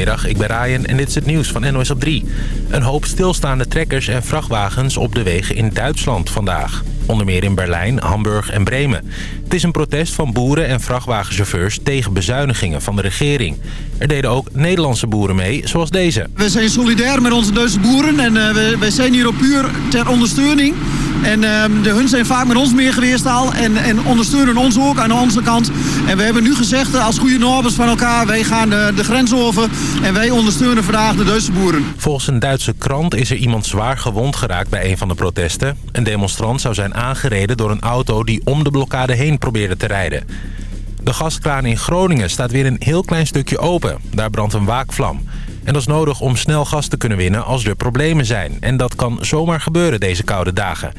Goedemiddag, ik ben Ryan en dit is het nieuws van NOS op 3. Een hoop stilstaande trekkers en vrachtwagens op de wegen in Duitsland vandaag. Onder meer in Berlijn, Hamburg en Bremen. Het is een protest van boeren en vrachtwagenchauffeurs tegen bezuinigingen van de regering. Er deden ook Nederlandse boeren mee, zoals deze. We zijn solidair met onze Duitse boeren en uh, we, wij zijn hier op puur ter ondersteuning. En uh, de, hun zijn vaak met ons meer geweest al en, en ondersteunen ons ook aan onze kant. En we hebben nu gezegd als goede Norbers van elkaar, wij gaan de, de grens over en wij ondersteunen vandaag de Duitse boeren. Volgens een Duitse krant is er iemand zwaar gewond geraakt bij een van de protesten. Een demonstrant zou zijn aangereden door een auto die om de blokkade heen probeerde te rijden. De gaskraan in Groningen staat weer een heel klein stukje open. Daar brandt een waakvlam. En dat is nodig om snel gas te kunnen winnen als er problemen zijn. En dat kan zomaar gebeuren deze koude dagen.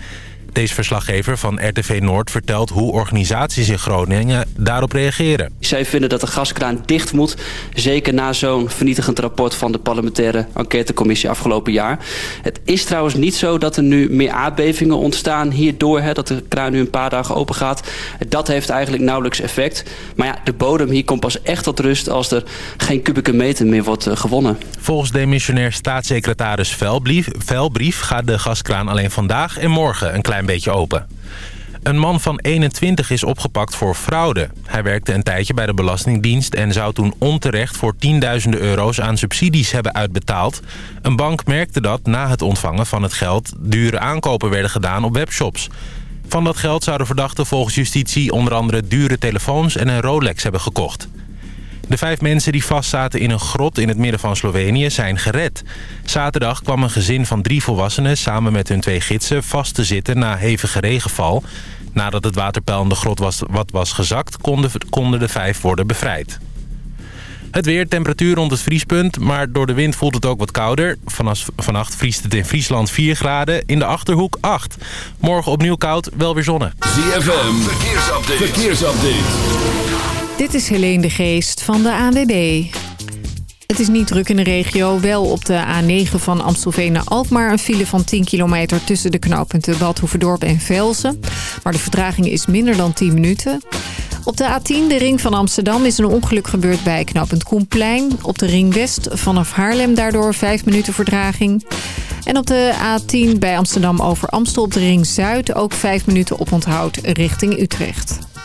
Deze verslaggever van RTV Noord vertelt hoe organisaties in Groningen daarop reageren. Zij vinden dat de gaskraan dicht moet. Zeker na zo'n vernietigend rapport van de parlementaire enquêtecommissie afgelopen jaar. Het is trouwens niet zo dat er nu meer aardbevingen ontstaan hierdoor. Hè, dat de kraan nu een paar dagen open gaat. Dat heeft eigenlijk nauwelijks effect. Maar ja, de bodem hier komt pas echt tot rust als er geen kubieke meter meer wordt uh, gewonnen. Volgens demissionair staatssecretaris Velbrief, Velbrief gaat de gaskraan alleen vandaag en morgen een klein een beetje open. Een man van 21 is opgepakt voor fraude. Hij werkte een tijdje bij de Belastingdienst en zou toen onterecht voor tienduizenden euro's aan subsidies hebben uitbetaald. Een bank merkte dat na het ontvangen van het geld dure aankopen werden gedaan op webshops. Van dat geld zouden verdachten volgens justitie onder andere dure telefoons en een Rolex hebben gekocht. De vijf mensen die vastzaten in een grot in het midden van Slovenië zijn gered. Zaterdag kwam een gezin van drie volwassenen samen met hun twee gidsen vast te zitten na hevige regenval. Nadat het waterpeil in de grot was, wat was gezakt, konden, konden de vijf worden bevrijd. Het weer, temperatuur rond het vriespunt, maar door de wind voelt het ook wat kouder. Vanaf, vannacht vriest het in Friesland 4 graden, in de Achterhoek 8. Morgen opnieuw koud, wel weer zonne. ZFM, verkeersupdate. verkeersupdate. Dit is Helene de Geest van de ANWB. Het is niet druk in de regio. Wel op de A9 van Amstelveen naar Alkmaar. Een file van 10 kilometer tussen de knooppunten Badhoevedorp en Velsen. Maar de vertraging is minder dan 10 minuten. Op de A10, de ring van Amsterdam, is een ongeluk gebeurd bij knooppunt Koenplein. Op de ring West vanaf Haarlem daardoor 5 minuten vertraging. En op de A10 bij Amsterdam over Amstel op de ring Zuid ook 5 minuten oponthoud richting Utrecht.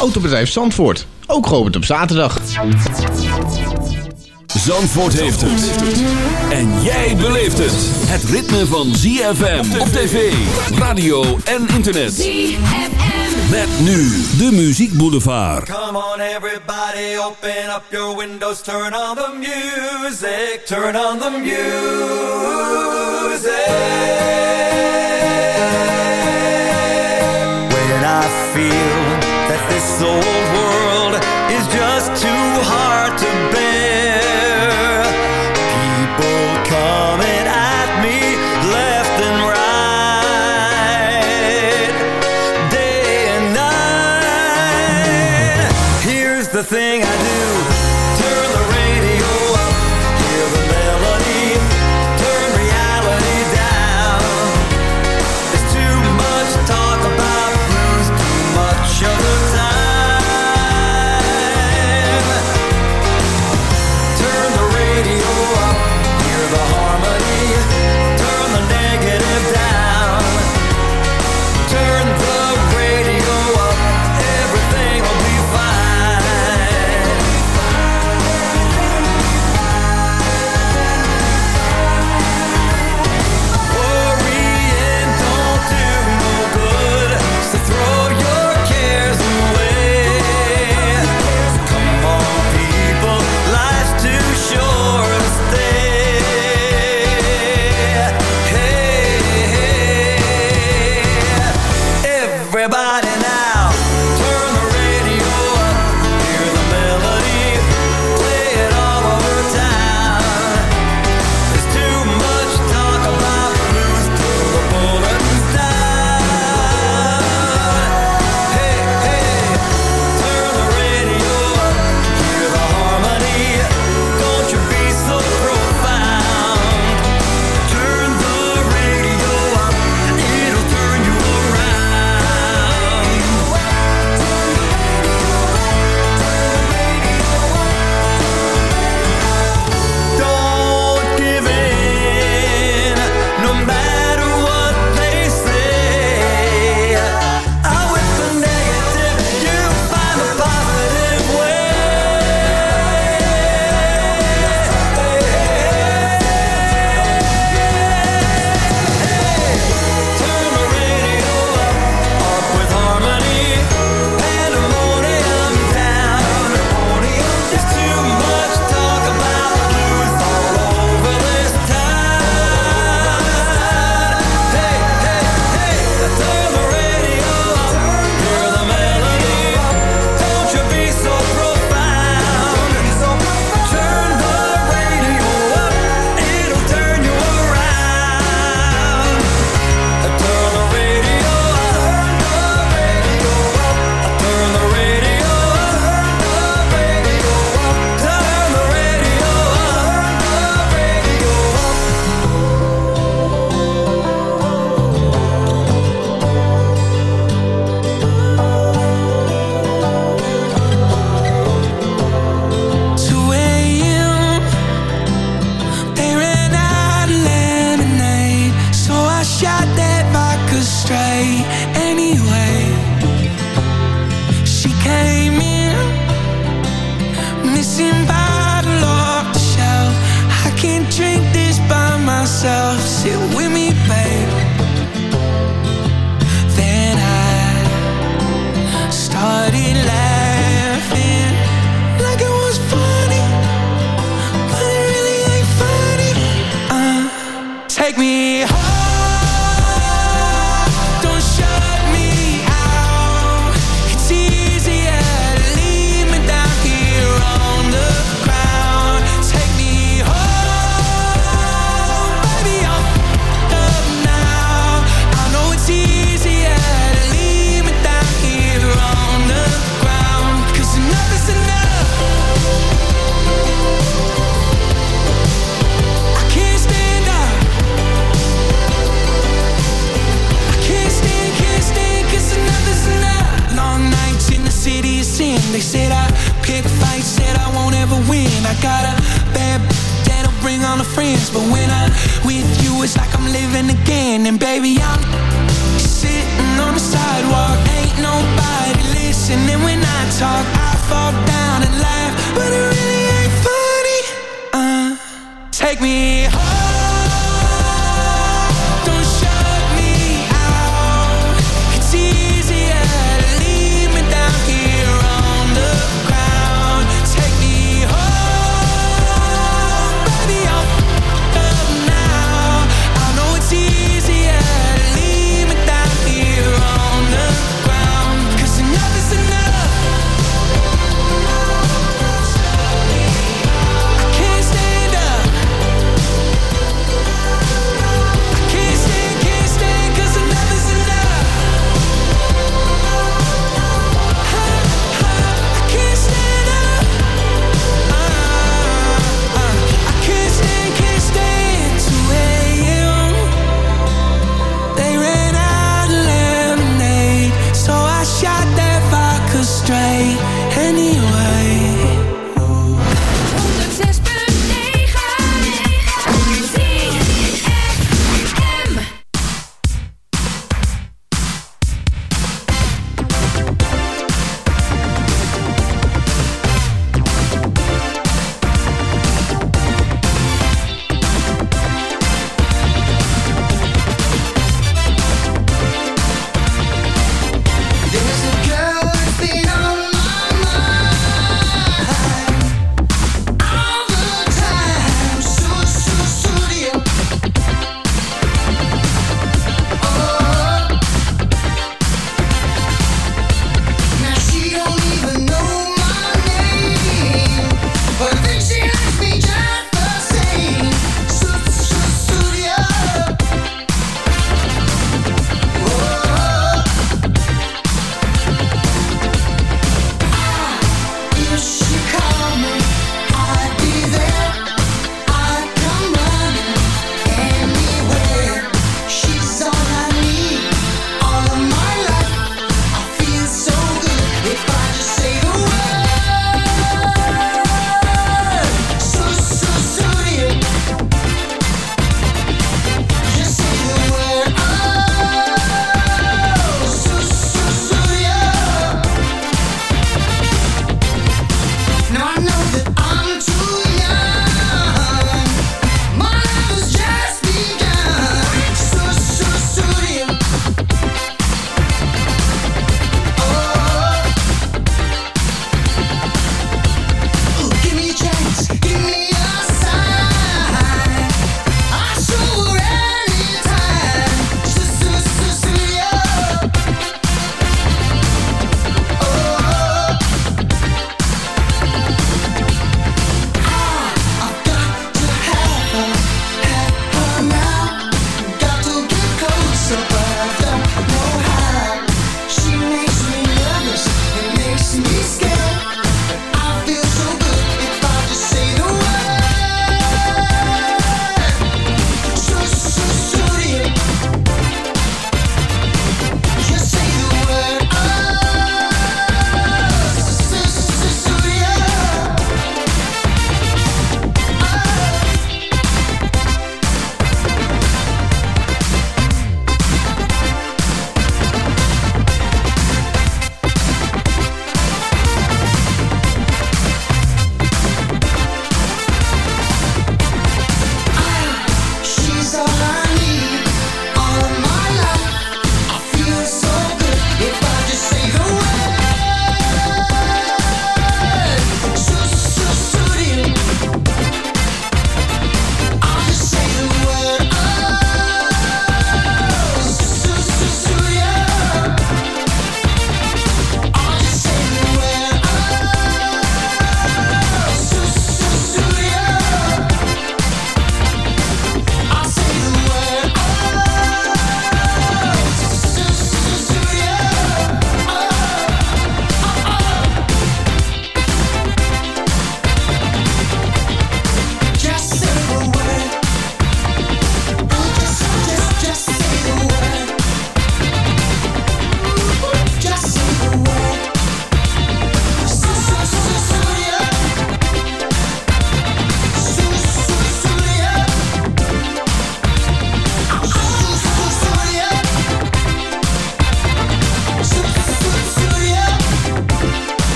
Autobedrijf Zandvoort. Ook geopend op zaterdag. Zandvoort heeft het. En jij beleeft het. Het ritme van ZFM op tv, radio en internet. ZFM. Met nu de Muziek Boulevard. Come on everybody, open up your windows, turn on the music, turn on the music. When I feel this old world is just too hard to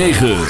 9.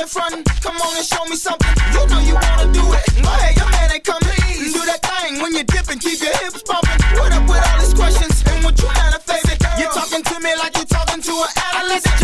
Come on and show me something. You know you wanna do it. Go ahead, your man ain't coming. Do that thing when you dip and keep your hips bumping. What up with all these questions and what you manifesting? You're talking to me like you're talking to an adolescent.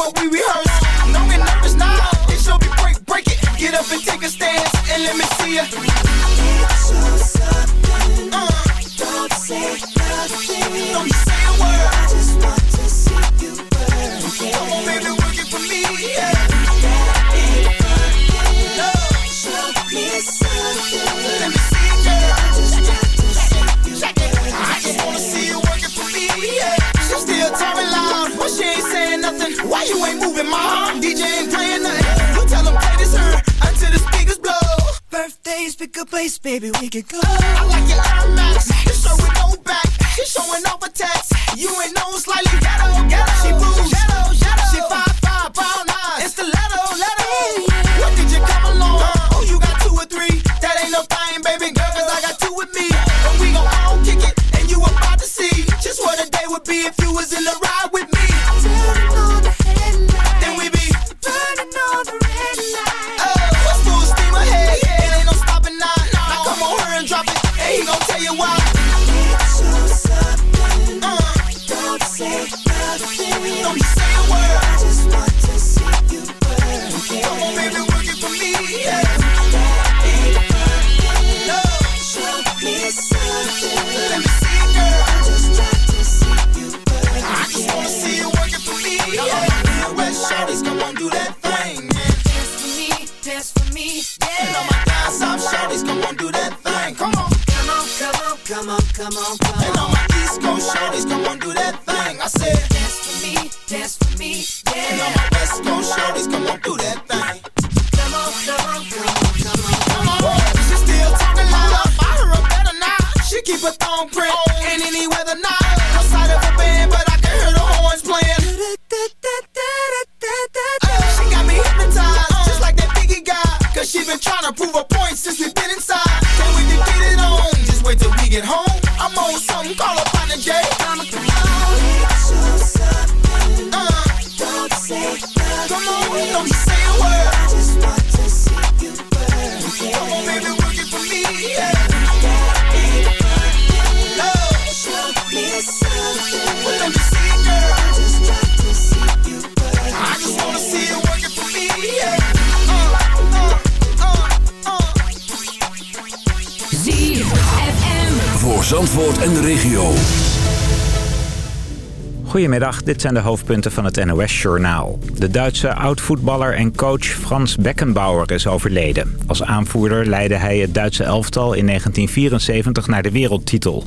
What we rehearse. No get nervous now. It should be break, break it. Get up and take a stance and let me see ya. Uh, don't say nothing. Don't you ain't moving, mom? DJ ain't playing nothing. You tell him play this her until the speakers blow. Birthdays, pick a place, baby, we can go. I like your Air Max, your shirt with no back. She showing off a text. You ain't know slightly ghetto, ghetto. She moves, ghetto, ghetto. She five five, brown eyes. It's the letter, letter. When did you come along? Oh, you got two or three. That ain't no thing, baby girl, 'cause I got two with me. And we gon' all kick it, and you about to see just what a day would be if you was in the ride with me. Gon' tell you why. Come on, come Goedemiddag, dit zijn de hoofdpunten van het NOS-journaal. De Duitse oud-voetballer en coach Frans Beckenbauer is overleden. Als aanvoerder leidde hij het Duitse elftal in 1974 naar de wereldtitel.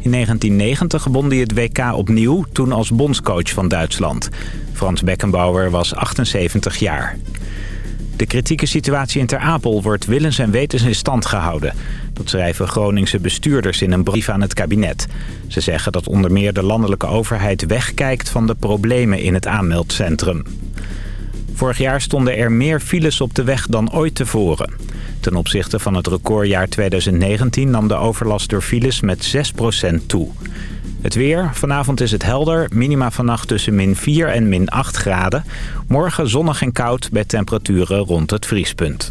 In 1990 won hij het WK opnieuw, toen als bondscoach van Duitsland. Frans Beckenbauer was 78 jaar. De kritieke situatie in Ter Apel wordt willens en wetens in stand gehouden. Dat schrijven Groningse bestuurders in een brief aan het kabinet. Ze zeggen dat onder meer de landelijke overheid wegkijkt van de problemen in het aanmeldcentrum. Vorig jaar stonden er meer files op de weg dan ooit tevoren. Ten opzichte van het recordjaar 2019 nam de overlast door files met 6% toe. Het weer. Vanavond is het helder. Minima vannacht tussen min 4 en min 8 graden. Morgen zonnig en koud bij temperaturen rond het vriespunt.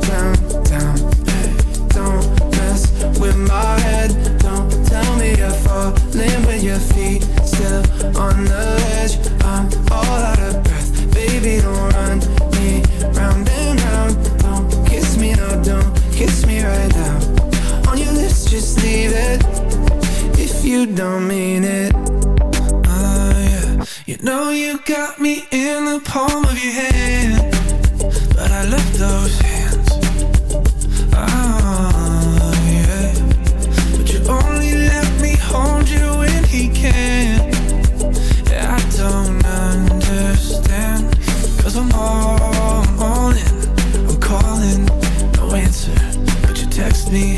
Falling with your feet still on the edge. I'm all out of breath, baby. Don't run me round and round. Don't kiss me, no, don't kiss me right now. On your lips, just leave it if you don't mean it. Oh yeah, you know you got me in the palm of your hand, but I love those hands. He can. I don't understand, cause I'm all, all in. I'm calling, no answer, but you text me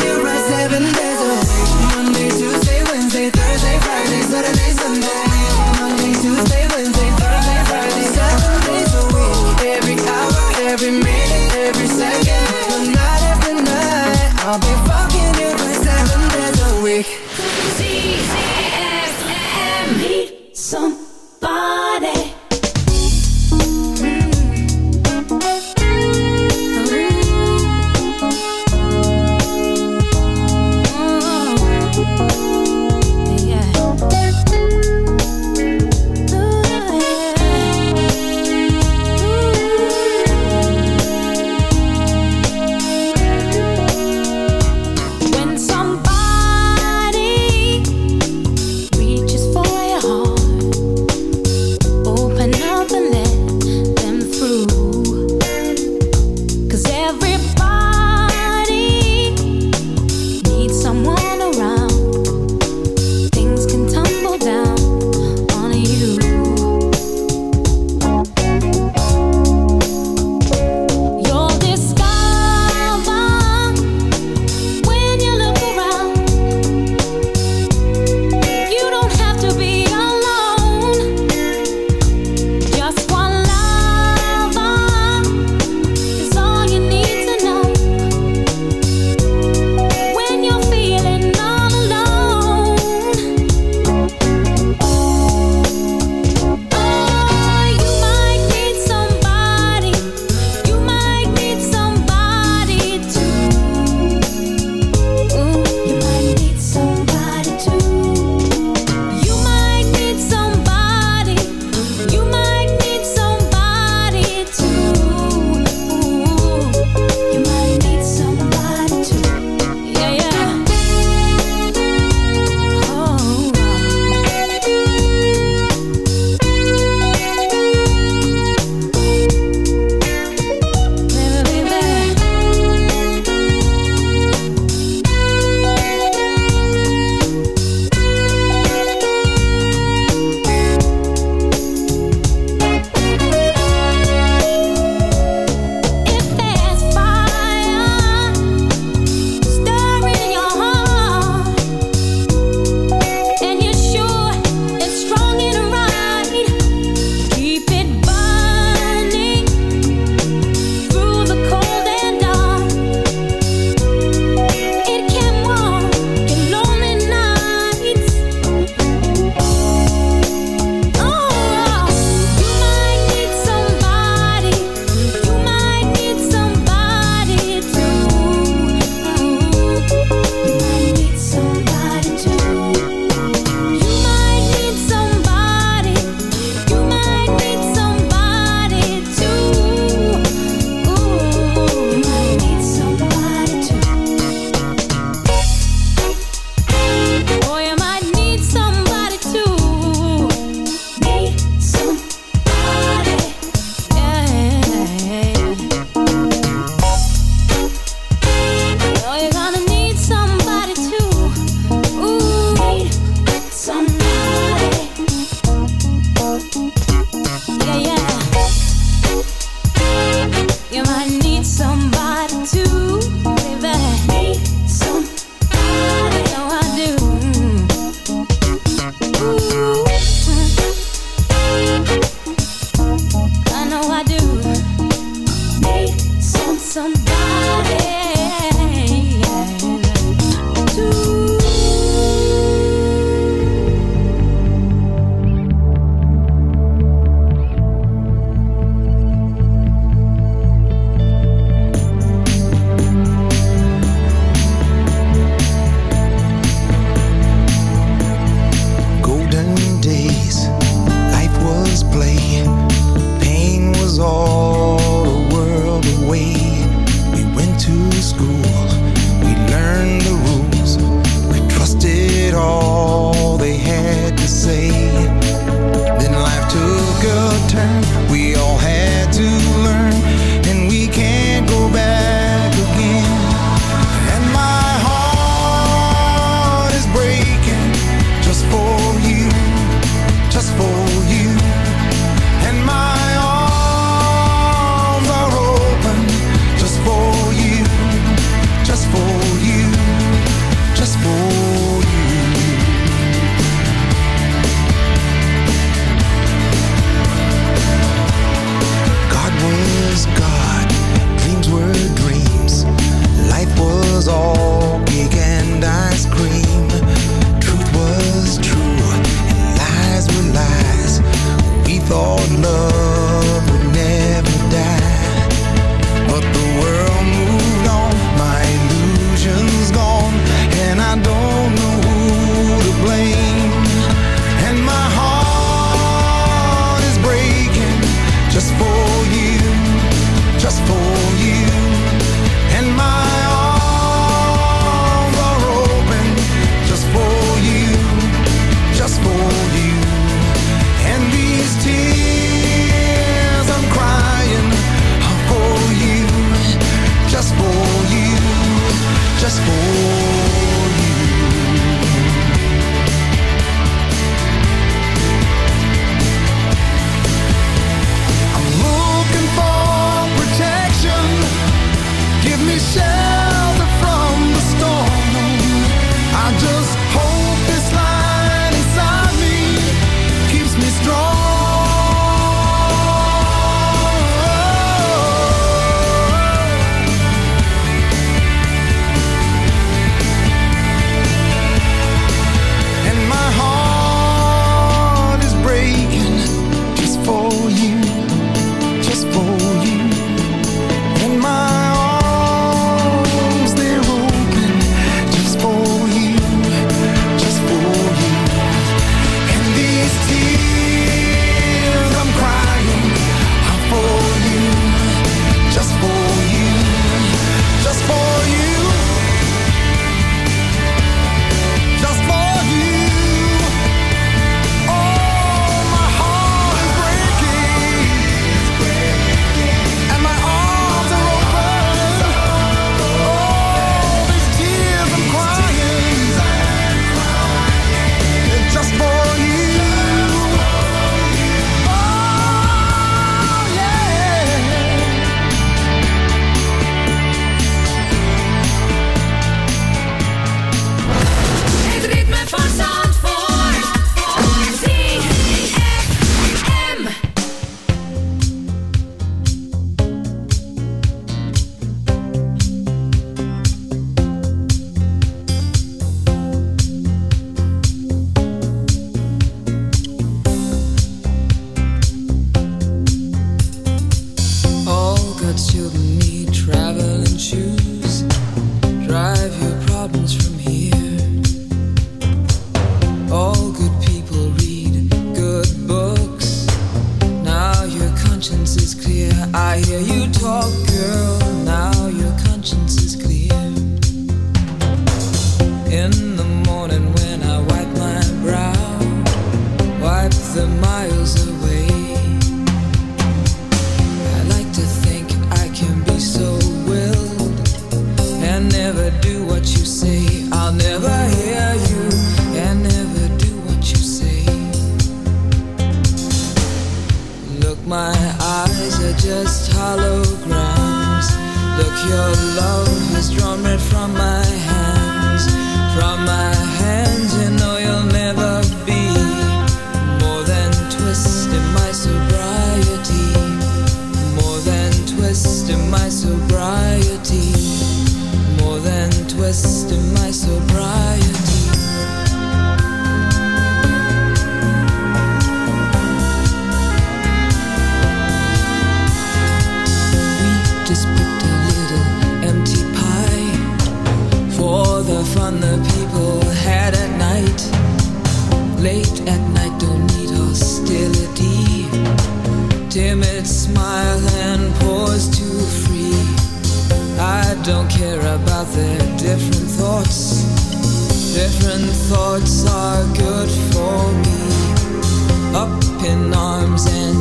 somebody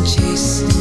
chased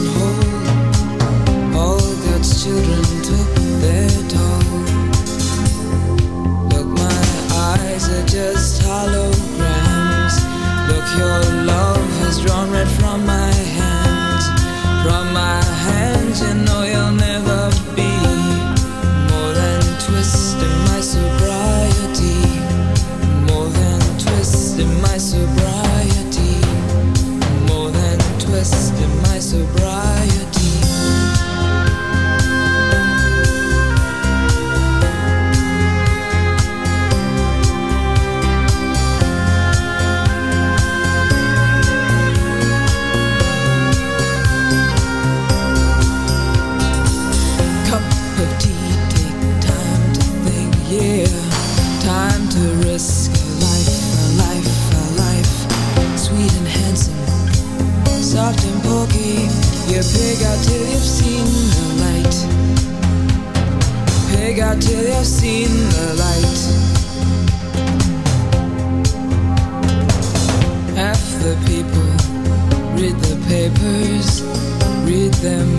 them